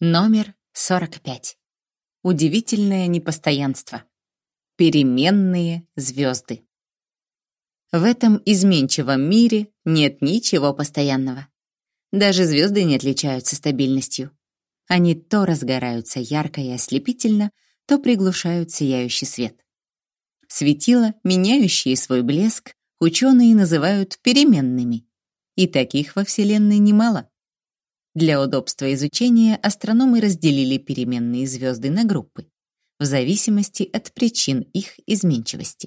Номер 45. Удивительное непостоянство. Переменные звезды. В этом изменчивом мире нет ничего постоянного. Даже звезды не отличаются стабильностью. Они то разгораются ярко и ослепительно, то приглушают сияющий свет. Светила, меняющие свой блеск, ученые называют переменными. И таких во Вселенной немало. Для удобства изучения астрономы разделили переменные звезды на группы в зависимости от причин их изменчивости.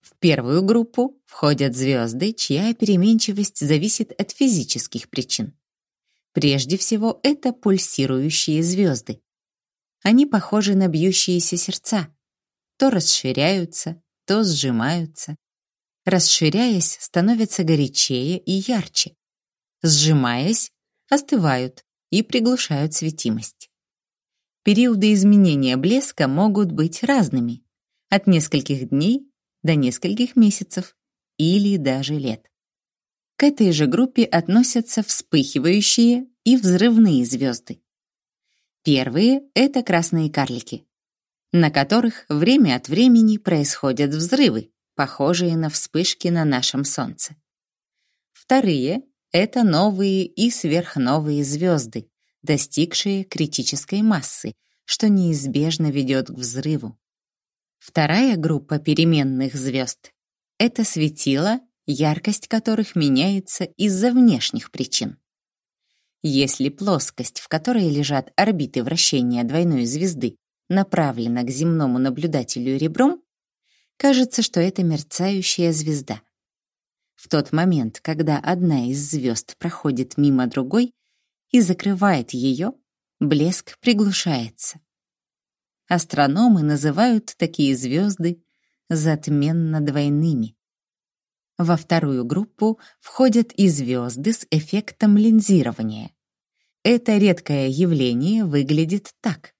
В первую группу входят звезды, чья переменчивость зависит от физических причин. Прежде всего, это пульсирующие звезды. Они похожи на бьющиеся сердца. То расширяются, то сжимаются. Расширяясь, становятся горячее и ярче. Сжимаясь, остывают и приглушают светимость. Периоды изменения блеска могут быть разными, от нескольких дней до нескольких месяцев или даже лет. К этой же группе относятся вспыхивающие и взрывные звезды. Первые — это красные карлики, на которых время от времени происходят взрывы, похожие на вспышки на нашем Солнце. Вторые это новые и сверхновые звезды, достигшие критической массы, что неизбежно ведет к взрыву. Вторая группа переменных звезд — это светила, яркость которых меняется из-за внешних причин. Если плоскость, в которой лежат орбиты вращения двойной звезды, направлена к земному наблюдателю ребром, кажется, что это мерцающая звезда. В тот момент, когда одна из звезд проходит мимо другой и закрывает ее, блеск приглушается. Астрономы называют такие звезды затменно-двойными. Во вторую группу входят и звезды с эффектом линзирования. Это редкое явление выглядит так.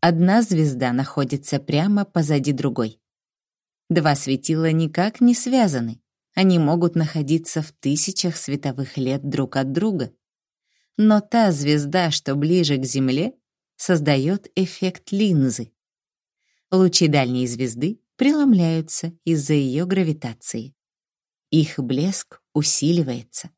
Одна звезда находится прямо позади другой. Два светила никак не связаны, они могут находиться в тысячах световых лет друг от друга. Но та звезда, что ближе к Земле, создает эффект линзы. Лучи дальней звезды преломляются из-за ее гравитации. Их блеск усиливается.